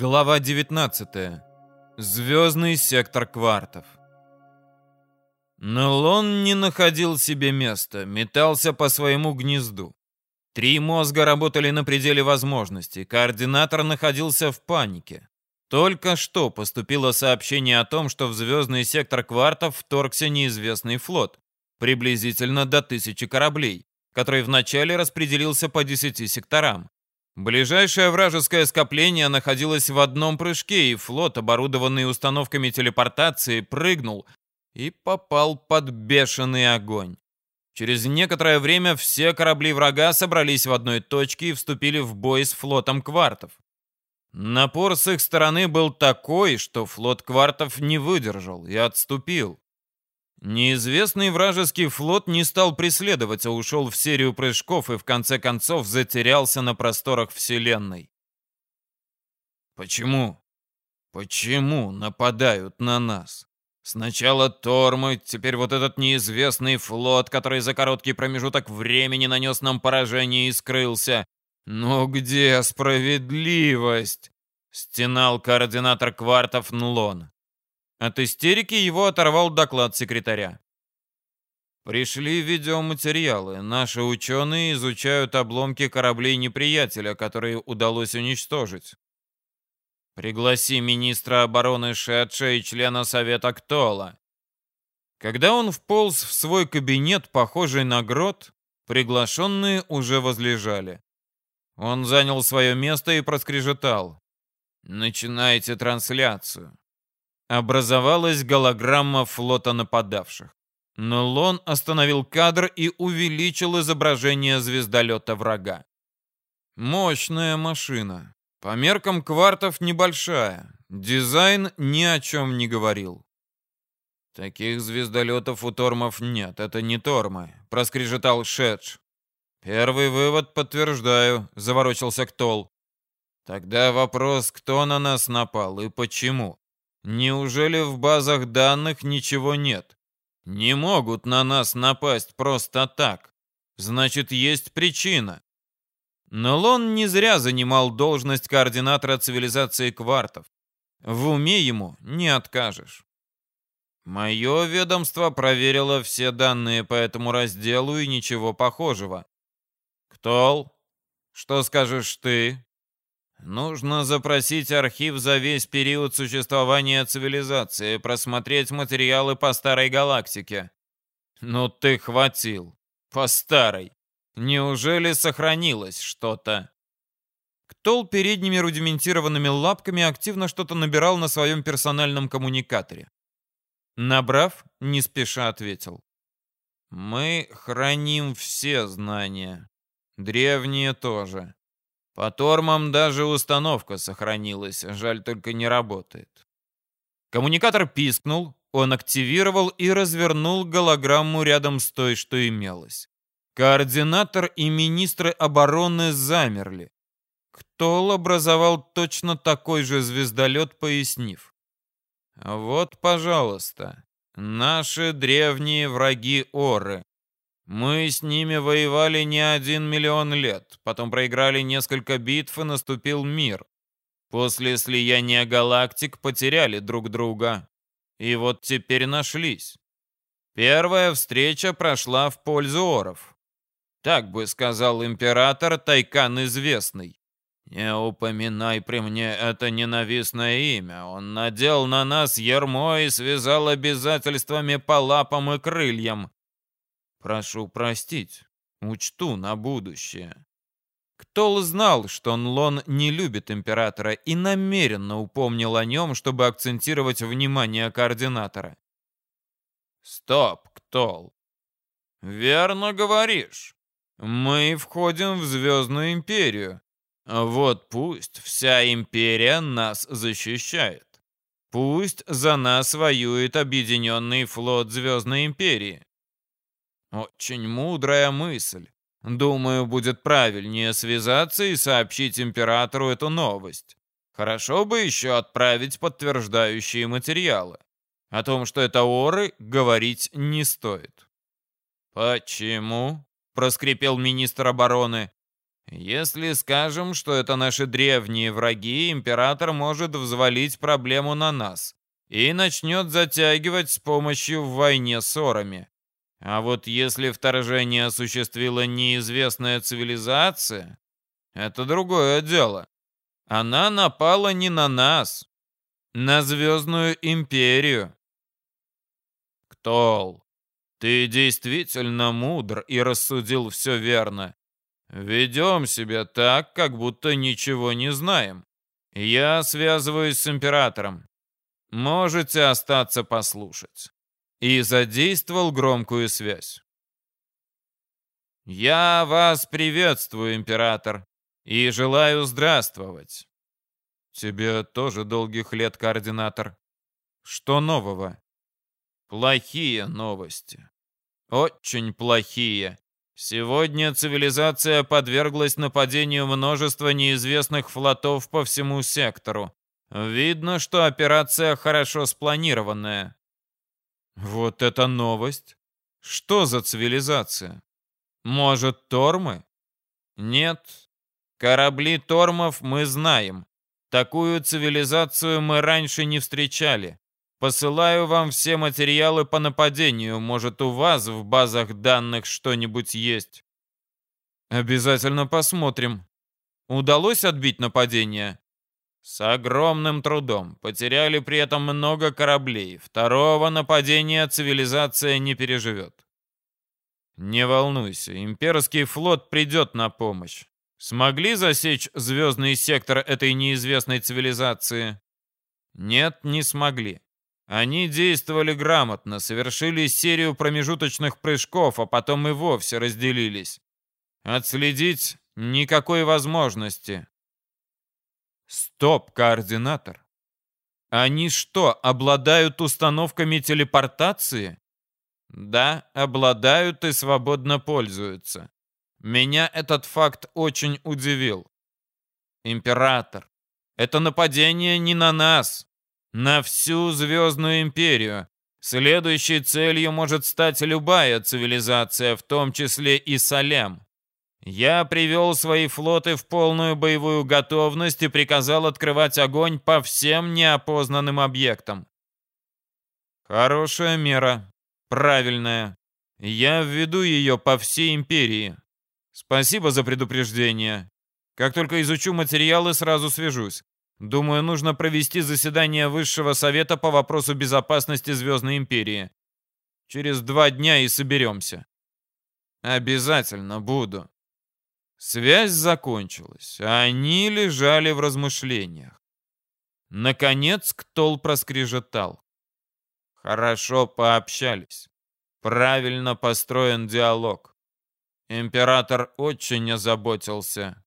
Глава 19. Звездный сектор квартов. Но Лон не находил себе места, метался по своему гнезду. Три мозга работали на пределе возможностей, координатор находился в панике. Только что поступило сообщение о том, что в звездный сектор квартов вторгся неизвестный флот, приблизительно до тысячи кораблей, который вначале распределился по десяти секторам. Ближайшее вражеское скопление находилось в одном прыжке, и флот, оборудованный установками телепортации, прыгнул и попал под бешеный огонь. Через некоторое время все корабли врага собрались в одной точке и вступили в бой с флотом квартов. Напор с их стороны был такой, что флот квартов не выдержал и отступил. Неизвестный вражеский флот не стал преследовать, а ушел в серию прыжков и в конце концов затерялся на просторах Вселенной. Почему? Почему нападают на нас? Сначала Тормы, теперь вот этот неизвестный флот, который за короткий промежуток времени нанес нам поражение и скрылся. Но где справедливость? Стенал координатор квартов Нлон. От истерики его оторвал доклад секретаря. Пришли видеоматериалы. Наши ученые изучают обломки кораблей неприятеля, которые удалось уничтожить. Пригласи министра обороны Шетша и члена Совета Ктола. Когда он вполз в свой кабинет, похожий на грот, приглашенные уже возлежали. Он занял свое место и проскрежетал. «Начинайте трансляцию». Образовалась голограмма флота нападавших. Но Лон остановил кадр и увеличил изображение звездолета врага. Мощная машина. По меркам квартов небольшая. Дизайн ни о чем не говорил. Таких звездолетов у Тормов нет, это не Тормы, проскрежетал Шедж. Первый вывод подтверждаю, заворочился Ктол. Тогда вопрос, кто на нас напал и почему? Неужели в базах данных ничего нет? Не могут на нас напасть просто так. Значит, есть причина. Но Лон не зря занимал должность координатора цивилизации квартов. В уме ему не откажешь. Мое ведомство проверило все данные по этому разделу и ничего похожего. Ктол, что скажешь ты? Нужно запросить архив за весь период существования цивилизации, просмотреть материалы по старой галактике. Ну ты хватил. По старой. Неужели сохранилось что-то? Ктол передними рудиментированными лапками активно что-то набирал на своем персональном коммуникаторе. Набрав, не спеша ответил. «Мы храним все знания. Древние тоже. По тормам даже установка сохранилась, жаль только не работает. Коммуникатор пискнул, он активировал и развернул голограмму рядом с той, что имелось. Координатор и министры обороны замерли. Ктол образовал точно такой же звездолет, пояснив. Вот, пожалуйста, наши древние враги Оры. Мы с ними воевали не один миллион лет, потом проиграли несколько битв и наступил мир. После слияния галактик потеряли друг друга. И вот теперь нашлись. Первая встреча прошла в пользу оров. Так бы сказал император Тайкан Известный. Не упоминай при мне это ненавистное имя. Он надел на нас ермо и связал обязательствами по лапам и крыльям. Прошу простить, учту на будущее. Ктол знал, что Нлон не любит императора и намеренно упомнил о нем, чтобы акцентировать внимание координатора. «Стоп, Ктол. Верно говоришь. Мы входим в Звездную Империю. Вот пусть вся Империя нас защищает. Пусть за нас воюет Объединенный флот Звездной Империи. Очень мудрая мысль. Думаю, будет правильнее связаться и сообщить императору эту новость. Хорошо бы еще отправить подтверждающие материалы. О том, что это оры, говорить не стоит. «Почему?» — проскрипел министр обороны. Если скажем, что это наши древние враги, император может взвалить проблему на нас и начнет затягивать с помощью в войне ссорами. А вот если вторжение осуществила неизвестная цивилизация, это другое дело. Она напала не на нас, на Звездную Империю. Ктол, ты действительно мудр и рассудил все верно. Ведем себя так, как будто ничего не знаем. Я связываюсь с императором. Можете остаться послушать. И задействовал громкую связь. Я вас приветствую, император, и желаю здравствовать. Тебе тоже долгих лет, координатор. Что нового? Плохие новости. Очень плохие. Сегодня цивилизация подверглась нападению множества неизвестных флотов по всему сектору. Видно, что операция хорошо спланированная. Вот это новость. Что за цивилизация? Может, Тормы? Нет. Корабли Тормов мы знаем. Такую цивилизацию мы раньше не встречали. Посылаю вам все материалы по нападению. Может, у вас в базах данных что-нибудь есть? Обязательно посмотрим. Удалось отбить нападение? С огромным трудом. Потеряли при этом много кораблей. Второго нападения цивилизация не переживет. Не волнуйся, имперский флот придет на помощь. Смогли засечь звездный сектор этой неизвестной цивилизации? Нет, не смогли. Они действовали грамотно, совершили серию промежуточных прыжков, а потом и вовсе разделились. Отследить никакой возможности. Стоп, координатор. Они что, обладают установками телепортации? Да, обладают и свободно пользуются. Меня этот факт очень удивил. Император, это нападение не на нас, на всю Звездную Империю. Следующей целью может стать любая цивилизация, в том числе и Салем. Я привел свои флоты в полную боевую готовность и приказал открывать огонь по всем неопознанным объектам. Хорошая мера. Правильная. Я введу ее по всей империи. Спасибо за предупреждение. Как только изучу материалы, сразу свяжусь. Думаю, нужно провести заседание Высшего Совета по вопросу безопасности Звездной Империи. Через два дня и соберемся. Обязательно буду. Связь закончилась, а они лежали в размышлениях. Наконец Ктол проскрежетал. Хорошо пообщались. Правильно построен диалог. Император очень озаботился.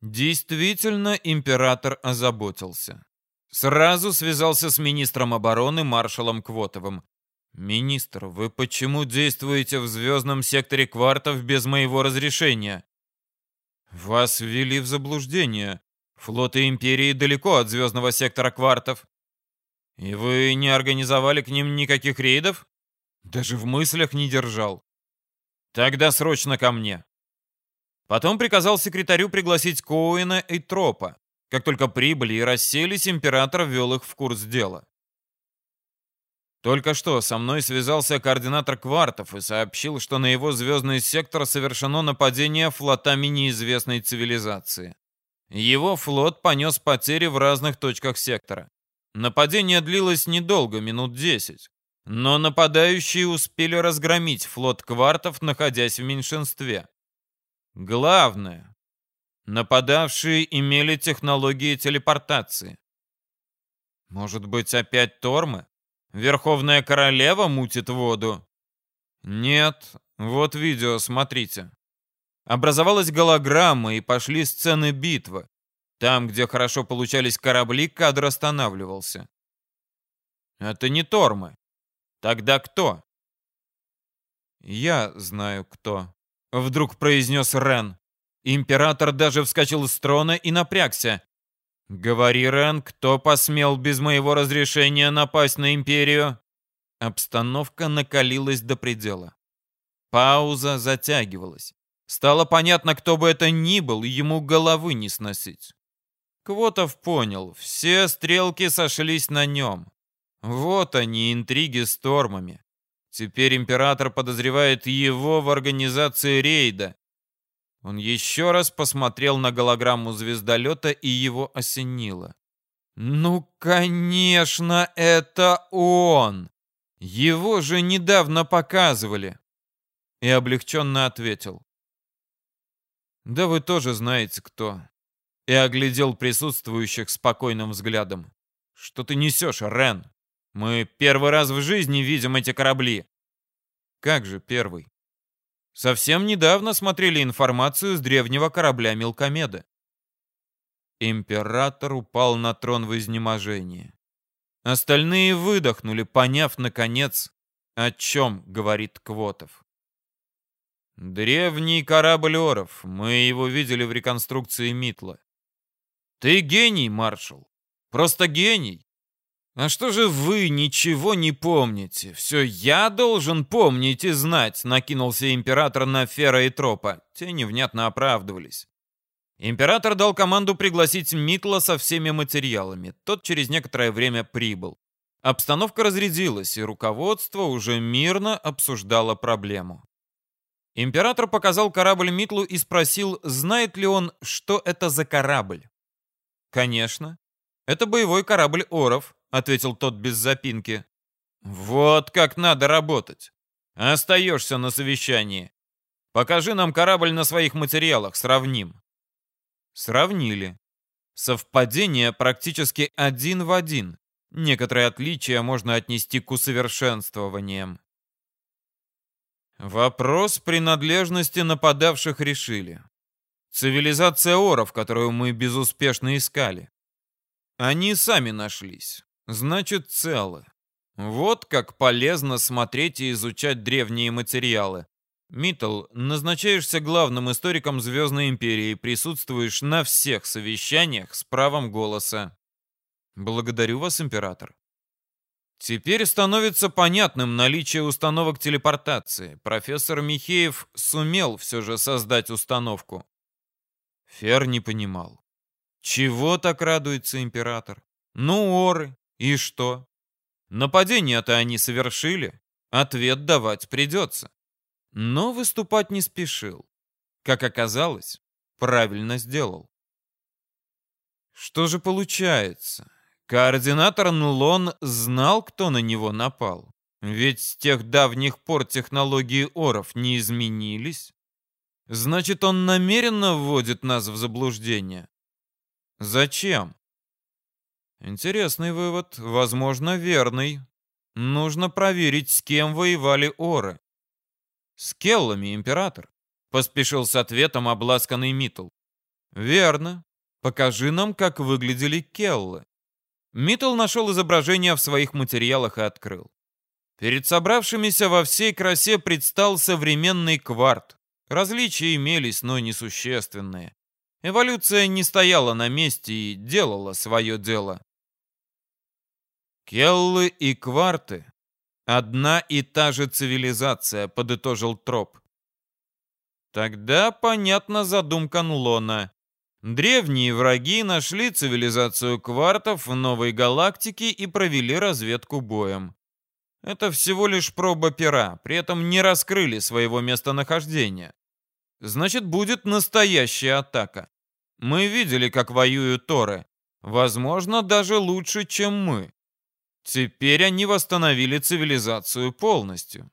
Действительно, император озаботился. Сразу связался с министром обороны маршалом Квотовым. «Министр, вы почему действуете в звездном секторе квартов без моего разрешения?» «Вас ввели в заблуждение. Флоты Империи далеко от звездного сектора квартов. И вы не организовали к ним никаких рейдов? Даже в мыслях не держал. Тогда срочно ко мне. Потом приказал секретарю пригласить Коуэна и Тропа. Как только прибыли и расселись, император ввел их в курс дела. Только что со мной связался координатор квартов и сообщил, что на его звездный сектор совершено нападение флотами неизвестной цивилизации. Его флот понес потери в разных точках сектора. Нападение длилось недолго, минут 10. Но нападающие успели разгромить флот квартов, находясь в меньшинстве. Главное, нападавшие имели технологии телепортации. Может быть, опять Тормы? Верховная королева мутит воду? Нет, вот видео, смотрите. Образовалась голограмма и пошли сцены битвы. Там, где хорошо получались корабли, кадр останавливался. Это не Тормы. Тогда кто? Я знаю, кто. Вдруг произнес Рен. Император даже вскочил с трона и напрягся. «Говори, Рен, кто посмел без моего разрешения напасть на Империю?» Обстановка накалилась до предела. Пауза затягивалась. Стало понятно, кто бы это ни был, ему головы не сносить. Квотов понял, все стрелки сошлись на нем. Вот они, интриги с Тормами. Теперь император подозревает его в организации рейда. Он еще раз посмотрел на голограмму звездолета и его осенило. Ну, конечно, это он! Его же недавно показывали. И облегченно ответил. Да вы тоже знаете, кто. И оглядел присутствующих спокойным взглядом. Что ты несешь, Рен? Мы первый раз в жизни видим эти корабли. Как же первый? Совсем недавно смотрели информацию с древнего корабля Мелкомеда. Император упал на трон в изнеможении. Остальные выдохнули, поняв, наконец, о чем говорит Квотов. Древний корабль Оров. Мы его видели в реконструкции Митла. Ты гений, маршал. Просто гений. А что же вы ничего не помните? Все я должен помнить и знать, накинулся император на Фера и Тропа. Те невнятно оправдывались. Император дал команду пригласить Митла со всеми материалами. Тот через некоторое время прибыл. Обстановка разрядилась, и руководство уже мирно обсуждало проблему. Император показал корабль Митлу и спросил, знает ли он, что это за корабль. «Конечно. Это боевой корабль Оров», — ответил тот без запинки. «Вот как надо работать. Остаешься на совещании. Покажи нам корабль на своих материалах, сравним». Сравнили. Совпадение практически один в один. Некоторые отличия можно отнести к усовершенствованиям. Вопрос принадлежности нападавших решили. Цивилизация оров, которую мы безуспешно искали. Они сами нашлись. Значит, целы. Вот как полезно смотреть и изучать древние материалы. Миттл, назначаешься главным историком Звездной Империи, присутствуешь на всех совещаниях с правом голоса. Благодарю вас, император. Теперь становится понятным наличие установок телепортации. Профессор Михеев сумел все же создать установку. Фер не понимал. Чего так радуется император? Ну, оры, и что? Нападение-то они совершили. Ответ давать придется. Но выступать не спешил. Как оказалось, правильно сделал. Что же получается? Координатор Нлон знал, кто на него напал. Ведь с тех давних пор технологии Оров не изменились. Значит, он намеренно вводит нас в заблуждение. Зачем? Интересный вывод, возможно, верный. Нужно проверить, с кем воевали Оры. С Келлами, император. Поспешил с ответом обласканный Митл. Верно. Покажи нам, как выглядели Келлы. Миттл нашел изображение в своих материалах и открыл. Перед собравшимися во всей красе предстал современный кварт. Различия имелись, но несущественные. Эволюция не стояла на месте и делала свое дело. Келлы и кварты — одна и та же цивилизация, подытожил Троп. Тогда понятна задумка Нлона. Древние враги нашли цивилизацию квартов в новой галактике и провели разведку боем. Это всего лишь проба пера, при этом не раскрыли своего местонахождения. Значит, будет настоящая атака. Мы видели, как воюют Торы. Возможно, даже лучше, чем мы. Теперь они восстановили цивилизацию полностью.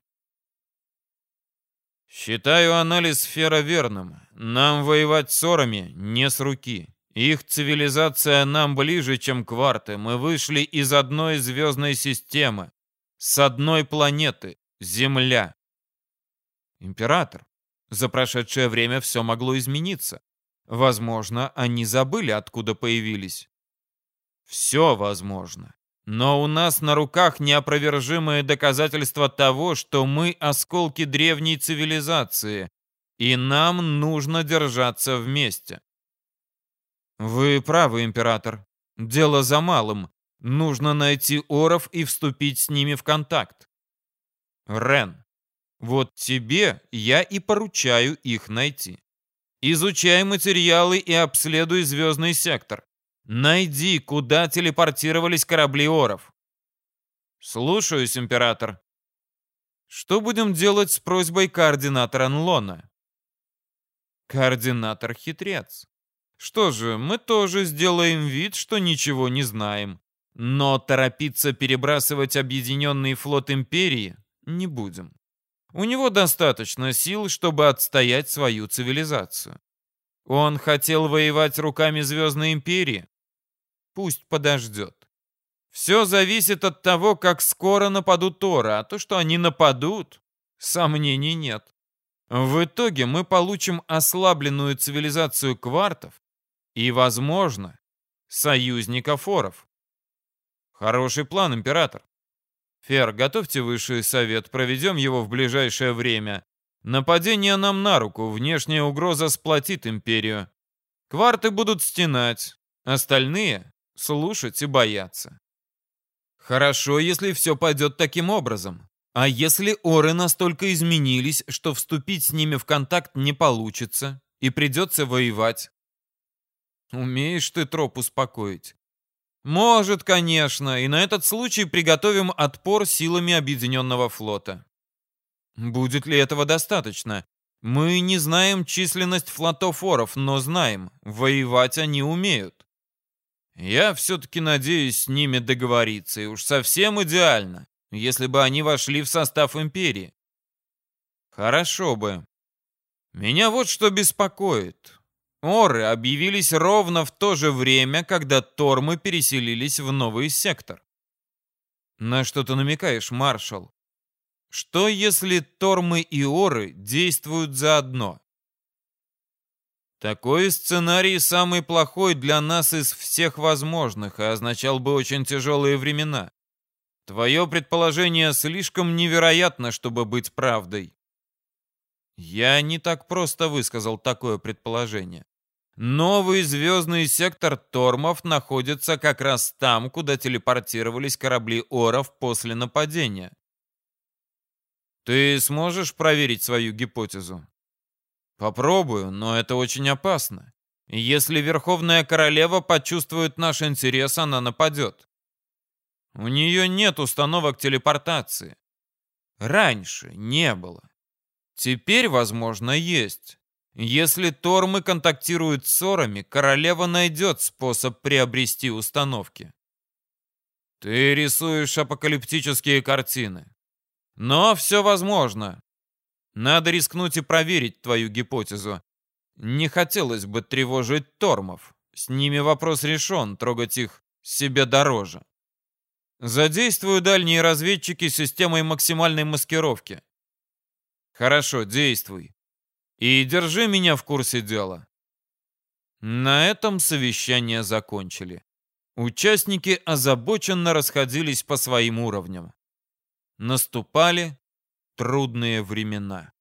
Считаю анализ сфера верным. Нам воевать с орами не с руки. Их цивилизация нам ближе, чем кварты. Мы вышли из одной звездной системы. С одной планеты. Земля. Император. За прошедшее время все могло измениться. Возможно, они забыли, откуда появились. Все возможно. Но у нас на руках неопровержимое доказательство того, что мы осколки древней цивилизации, и нам нужно держаться вместе. Вы правы, император. Дело за малым. Нужно найти оров и вступить с ними в контакт. Рен, Вот тебе я и поручаю их найти. Изучай материалы и обследуй звездный сектор. Найди, куда телепортировались корабли Оров. Слушаюсь, император. Что будем делать с просьбой координатора Нлона? Координатор хитрец. Что же, мы тоже сделаем вид, что ничего не знаем. Но торопиться перебрасывать объединенный флот Империи не будем. У него достаточно сил, чтобы отстоять свою цивилизацию. Он хотел воевать руками Звездной Империи? Пусть подождет. Все зависит от того, как скоро нападут Торы, а то, что они нападут, сомнений нет. В итоге мы получим ослабленную цивилизацию квартов и, возможно, союзников Оров. Хороший план, император. Фер, готовьте высший совет, проведем его в ближайшее время. Нападение нам на руку, внешняя угроза сплотит империю. Кварты будут стенать, остальные — слушать и бояться. Хорошо, если все пойдет таким образом. А если оры настолько изменились, что вступить с ними в контакт не получится, и придется воевать? Умеешь ты троп успокоить. Может, конечно, и на этот случай приготовим отпор силами Объединенного флота. Будет ли этого достаточно? Мы не знаем численность флотофоров, но знаем, воевать они умеют. Я все-таки надеюсь с ними договориться, и уж совсем идеально, если бы они вошли в состав империи. Хорошо бы. Меня вот что беспокоит. Оры объявились ровно в то же время, когда Тормы переселились в новый сектор. На что ты намекаешь, маршал? Что если Тормы и Оры действуют заодно? Такой сценарий самый плохой для нас из всех возможных и означал бы очень тяжелые времена. Твое предположение слишком невероятно, чтобы быть правдой. Я не так просто высказал такое предположение. Новый звездный сектор Тормов находится как раз там, куда телепортировались корабли Оров после нападения. Ты сможешь проверить свою гипотезу? Попробую, но это очень опасно. Если Верховная Королева почувствует наш интерес, она нападет. У нее нет установок телепортации. Раньше не было. Теперь, возможно, есть. Если Тормы контактируют с Сорами, королева найдет способ приобрести установки. Ты рисуешь апокалиптические картины. Но все возможно. Надо рискнуть и проверить твою гипотезу. Не хотелось бы тревожить Тормов. С ними вопрос решен, трогать их себе дороже. Задействую дальние разведчики системой максимальной маскировки. Хорошо, действуй. И держи меня в курсе дела. На этом совещание закончили. Участники озабоченно расходились по своим уровням. Наступали трудные времена.